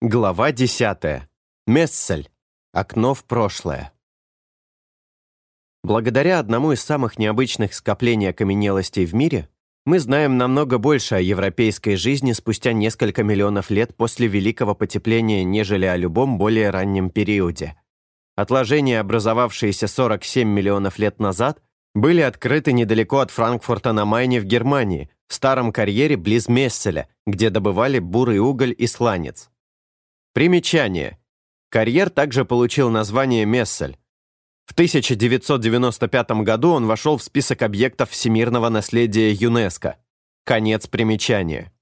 Глава 10. Мессель. Окно в прошлое. Благодаря одному из самых необычных скоплений окаменелостей в мире, мы знаем намного больше о европейской жизни спустя несколько миллионов лет после Великого потепления, нежели о любом более раннем периоде. Отложения, образовавшиеся 47 миллионов лет назад, были открыты недалеко от Франкфурта на Майне в Германии, в старом карьере близ Месселя, где добывали бурый уголь и сланец. Примечание. Карьер также получил название Мессель. В 1995 году он вошел в список объектов всемирного наследия ЮНЕСКО. Конец примечания.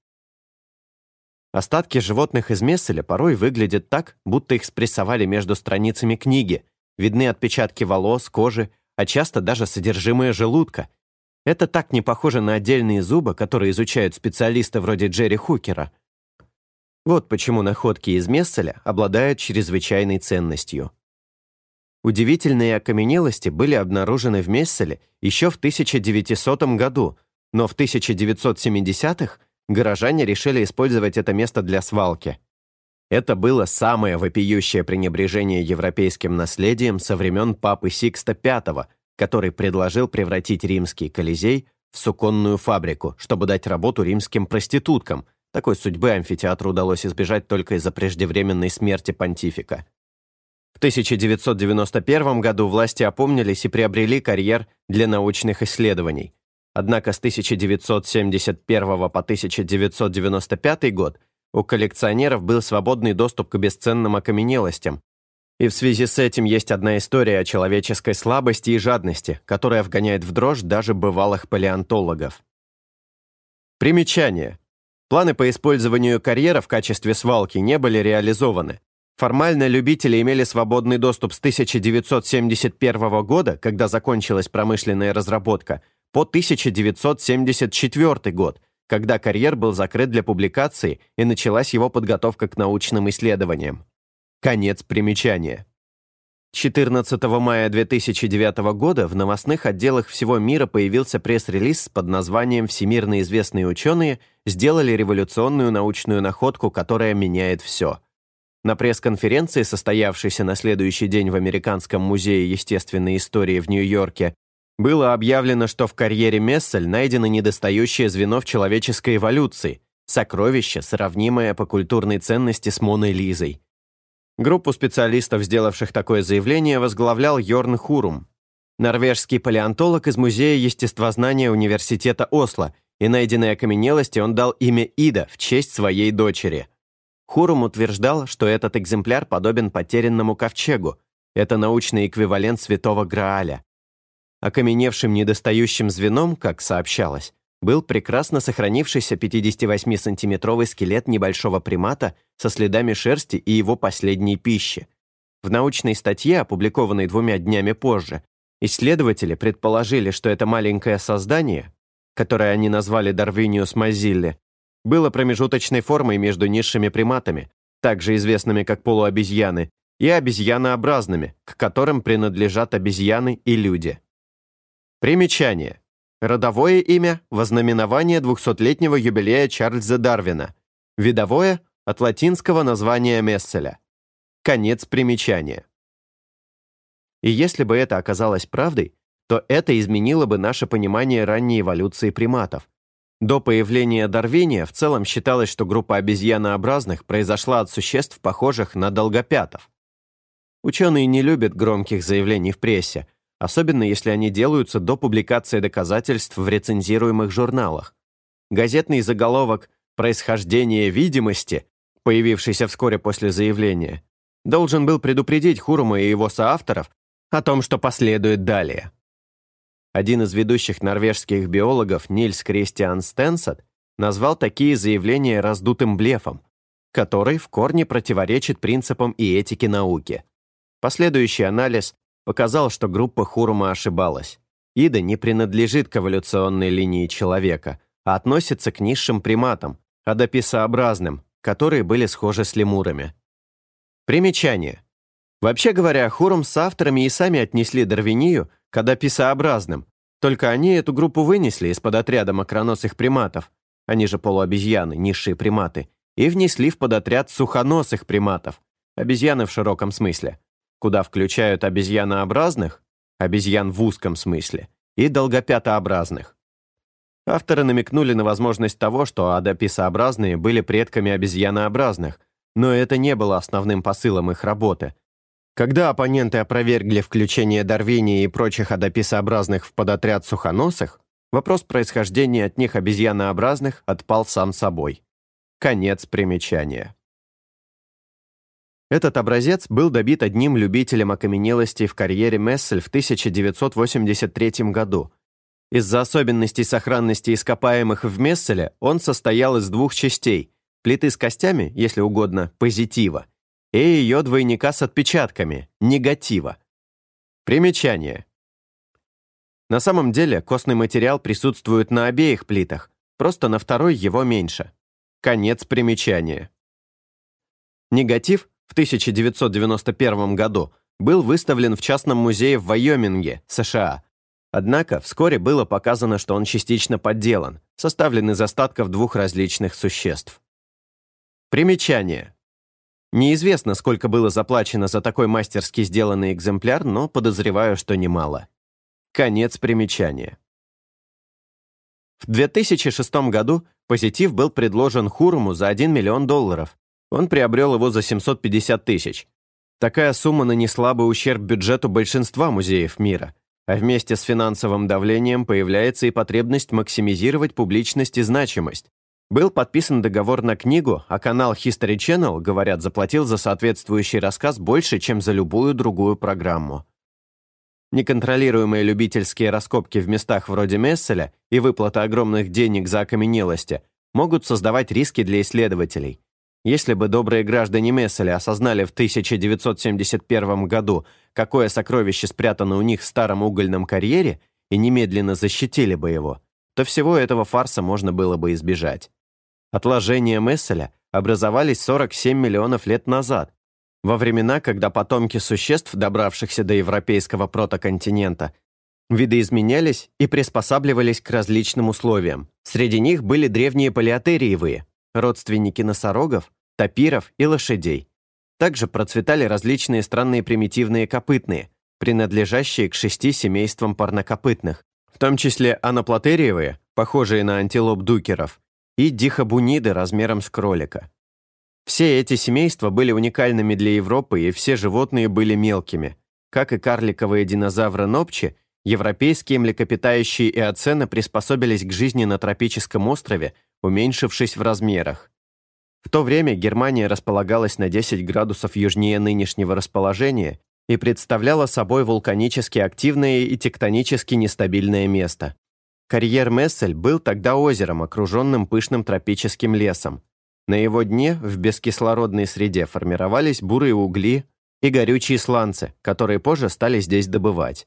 Остатки животных из Месселя порой выглядят так, будто их спрессовали между страницами книги. Видны отпечатки волос, кожи, а часто даже содержимое желудка. Это так не похоже на отдельные зубы, которые изучают специалисты вроде Джерри Хукера – вот почему находки из Месселя обладают чрезвычайной ценностью. Удивительные окаменелости были обнаружены в Месселе еще в 1900 году, но в 1970-х горожане решили использовать это место для свалки. Это было самое вопиющее пренебрежение европейским наследием со времен папы Сикста V, который предложил превратить римский Колизей в суконную фабрику, чтобы дать работу римским проституткам – такой судьбы амфитеатру удалось избежать только из-за преждевременной смерти понтифика. В 1991 году власти опомнились и приобрели карьер для научных исследований. Однако с 1971 по 1995 год у коллекционеров был свободный доступ к бесценным окаменелостям. И в связи с этим есть одна история о человеческой слабости и жадности, которая вгоняет в дрожь даже бывалых палеонтологов. Примечание. Планы по использованию карьера в качестве свалки не были реализованы. Формально любители имели свободный доступ с 1971 года, когда закончилась промышленная разработка, по 1974 год, когда карьер был закрыт для публикации и началась его подготовка к научным исследованиям. Конец примечания. 14 мая 2009 года в новостных отделах всего мира появился пресс-релиз под названием «Всемирно известные ученые сделали революционную научную находку, которая меняет все». На пресс-конференции, состоявшейся на следующий день в Американском музее естественной истории в Нью-Йорке, было объявлено, что в карьере Мессель найдено недостающее звено в человеческой эволюции – сокровище, сравнимое по культурной ценности с Моной Лизой – Группу специалистов, сделавших такое заявление, возглавлял Йорн Хурум, норвежский палеонтолог из Музея естествознания Университета Осло, и найденной окаменелости он дал имя Ида в честь своей дочери. Хурум утверждал, что этот экземпляр подобен потерянному ковчегу. Это научный эквивалент святого Грааля. Окаменевшим недостающим звеном, как сообщалось, был прекрасно сохранившийся 58-сантиметровый скелет небольшого примата со следами шерсти и его последней пищи. В научной статье, опубликованной двумя днями позже, исследователи предположили, что это маленькое создание, которое они назвали Дарвиниус мазилли, было промежуточной формой между низшими приматами, также известными как полуобезьяны, и обезьянообразными, к которым принадлежат обезьяны и люди. Примечание. Родовое имя – вознаменование 200-летнего юбилея Чарльза Дарвина. Видовое – от латинского названия Месселя. Конец примечания. И если бы это оказалось правдой, то это изменило бы наше понимание ранней эволюции приматов. До появления Дарвиния в целом считалось, что группа обезьянообразных произошла от существ, похожих на долгопятов. Ученые не любят громких заявлений в прессе – особенно если они делаются до публикации доказательств в рецензируемых журналах. Газетный заголовок «Происхождение видимости», появившийся вскоре после заявления, должен был предупредить Хурума и его соавторов о том, что последует далее. Один из ведущих норвежских биологов Нильс Кристиан Стенсет назвал такие заявления раздутым блефом, который в корне противоречит принципам и этике науки. Последующий анализ показал, что группа Хурума ошибалась. Ида не принадлежит к эволюционной линии человека, а относится к низшим приматам, адаписообразным, которые были схожи с лемурами. Примечание. Вообще говоря, Хурум с авторами и сами отнесли Дарвинию к адаписообразным, только они эту группу вынесли из-под отряда макроносых приматов, они же полуобезьяны, низшие приматы, и внесли в подотряд сухоносых приматов, обезьяны в широком смысле, куда включают обезьянообразных, обезьян в узком смысле, и долгопятообразных. Авторы намекнули на возможность того, что адаписообразные были предками обезьянообразных, но это не было основным посылом их работы. Когда оппоненты опровергли включение Дарвиния и прочих адаписообразных в подотряд сухоносых, вопрос происхождения от них обезьянообразных отпал сам собой. Конец примечания. Этот образец был добит одним любителем окаменелостей в карьере Мессель в 1983 году. Из-за особенностей сохранности ископаемых в Месселе он состоял из двух частей – плиты с костями, если угодно, позитива, и ее двойника с отпечатками – негатива. Примечание. На самом деле костный материал присутствует на обеих плитах, просто на второй его меньше. Конец примечания. Негатив в 1991 году был выставлен в частном музее в Вайоминге, США. Однако вскоре было показано, что он частично подделан, составлен из остатков двух различных существ. Примечание. Неизвестно, сколько было заплачено за такой мастерски сделанный экземпляр, но подозреваю, что немало. Конец примечания. В 2006 году позитив был предложен Хуруму за 1 миллион долларов, он приобрел его за 750 тысяч. Такая сумма нанесла бы ущерб бюджету большинства музеев мира, а вместе с финансовым давлением появляется и потребность максимизировать публичность и значимость. Был подписан договор на книгу, а канал History Channel, говорят, заплатил за соответствующий рассказ больше, чем за любую другую программу. Неконтролируемые любительские раскопки в местах вроде Месселя и выплата огромных денег за окаменелости могут создавать риски для исследователей – если бы добрые граждане Месселя осознали в 1971 году, какое сокровище спрятано у них в старом угольном карьере, и немедленно защитили бы его, то всего этого фарса можно было бы избежать. Отложения Месселя образовались 47 миллионов лет назад, во времена, когда потомки существ, добравшихся до европейского протоконтинента, видоизменялись и приспосабливались к различным условиям. Среди них были древние палеотериевые, родственники носорогов, тапиров и лошадей. Также процветали различные странные примитивные копытные, принадлежащие к шести семействам парнокопытных, в том числе анаплатериевые, похожие на антилоп дукеров, и дихобуниды размером с кролика. Все эти семейства были уникальными для Европы, и все животные были мелкими. Как и карликовые динозавры Нопчи, европейские млекопитающие иоцены приспособились к жизни на тропическом острове, уменьшившись в размерах. В то время Германия располагалась на 10 градусов южнее нынешнего расположения и представляла собой вулканически активное и тектонически нестабильное место. Карьер Мессель был тогда озером, окруженным пышным тропическим лесом. На его дне, в бескислородной среде, формировались бурые угли и горючие сланцы, которые позже стали здесь добывать.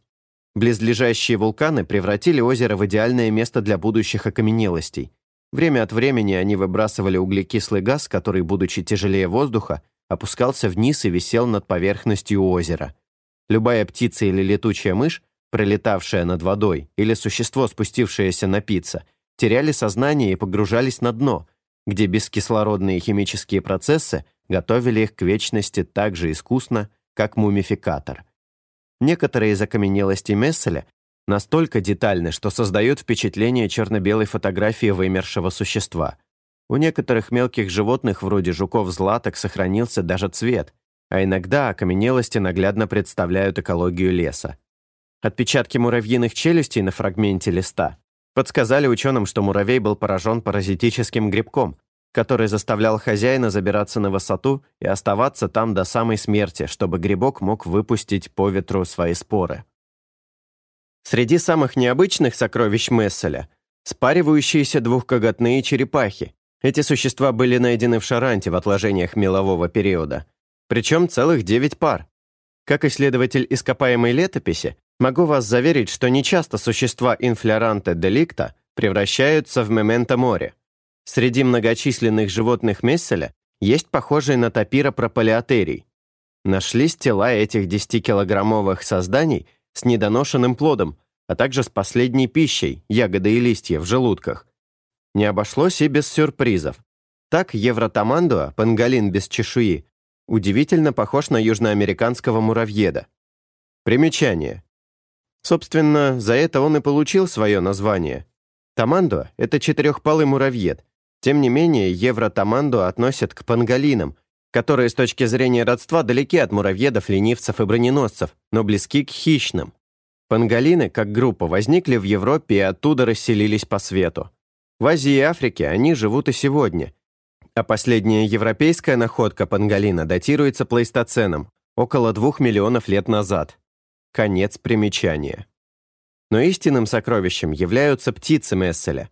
Близлежащие вулканы превратили озеро в идеальное место для будущих окаменелостей, Время от времени они выбрасывали углекислый газ, который, будучи тяжелее воздуха, опускался вниз и висел над поверхностью озера. Любая птица или летучая мышь, пролетавшая над водой, или существо, спустившееся напиться, теряли сознание и погружались на дно, где бескислородные химические процессы готовили их к вечности так же искусно, как мумификатор. Некоторые из окаменелостей Месселя настолько детальны, что создают впечатление черно-белой фотографии вымершего существа. У некоторых мелких животных, вроде жуков-златок, сохранился даже цвет, а иногда окаменелости наглядно представляют экологию леса. Отпечатки муравьиных челюстей на фрагменте листа подсказали ученым, что муравей был поражен паразитическим грибком, который заставлял хозяина забираться на высоту и оставаться там до самой смерти, чтобы грибок мог выпустить по ветру свои споры. Среди самых необычных сокровищ Месселя – спаривающиеся двухкоготные черепахи. Эти существа были найдены в Шаранте в отложениях мелового периода. Причем целых девять пар. Как исследователь ископаемой летописи, могу вас заверить, что нечасто существа инфлоранте деликта превращаются в мементо море. Среди многочисленных животных Месселя есть похожие на тапира пропалеотерий. Нашлись тела этих 10-килограммовых созданий – с недоношенным плодом, а также с последней пищей, ягоды и листья, в желудках. Не обошлось и без сюрпризов. Так евротамандуа, панголин без чешуи, удивительно похож на южноамериканского муравьеда. Примечание. Собственно, за это он и получил свое название. Тамандуа — это четырехпалый муравьед. Тем не менее, евротамандуа относят к панголинам, которые с точки зрения родства далеки от муравьедов, ленивцев и броненосцев, но близки к хищным. Панголины, как группа, возникли в Европе и оттуда расселились по свету. В Азии и Африке они живут и сегодня. А последняя европейская находка панголина датируется плейстоценом, около двух миллионов лет назад. Конец примечания. Но истинным сокровищем являются птицы Месселя.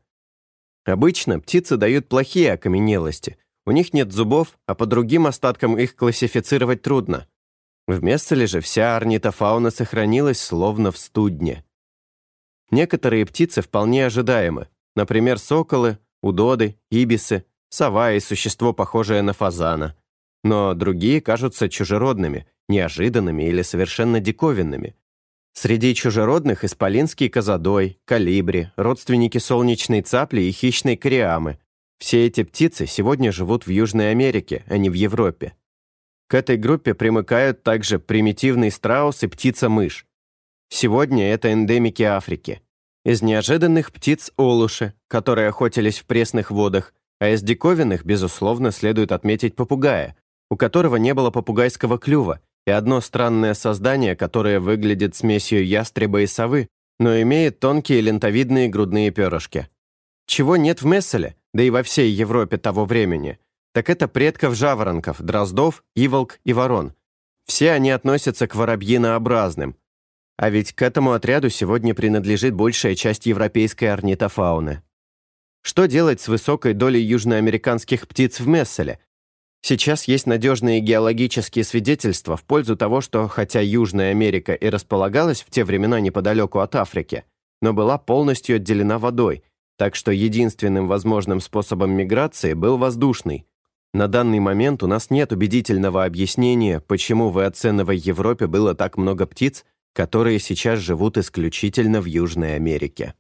Обычно птицы дают плохие окаменелости – у них нет зубов, а по другим остаткам их классифицировать трудно. В Месселе же вся орнитофауна сохранилась словно в студне. Некоторые птицы вполне ожидаемы, например, соколы, удоды, ибисы, сова и существо, похожее на фазана. Но другие кажутся чужеродными, неожиданными или совершенно диковинными. Среди чужеродных исполинский козадой, калибри, родственники солнечной цапли и хищной кориамы, все эти птицы сегодня живут в Южной Америке, а не в Европе. К этой группе примыкают также примитивный страус и птица-мышь. Сегодня это эндемики Африки. Из неожиданных птиц – олуши, которые охотились в пресных водах, а из диковинных, безусловно, следует отметить попугая, у которого не было попугайского клюва, и одно странное создание, которое выглядит смесью ястреба и совы, но имеет тонкие лентовидные грудные перышки. Чего нет в Месселе, да и во всей Европе того времени, так это предков жаворонков, дроздов, иволк и ворон. Все они относятся к воробьинообразным. А ведь к этому отряду сегодня принадлежит большая часть европейской орнитофауны. Что делать с высокой долей южноамериканских птиц в Месселе? Сейчас есть надежные геологические свидетельства в пользу того, что хотя Южная Америка и располагалась в те времена неподалеку от Африки, но была полностью отделена водой, так что единственным возможным способом миграции был воздушный. На данный момент у нас нет убедительного объяснения, почему в оценовой Европе было так много птиц, которые сейчас живут исключительно в Южной Америке.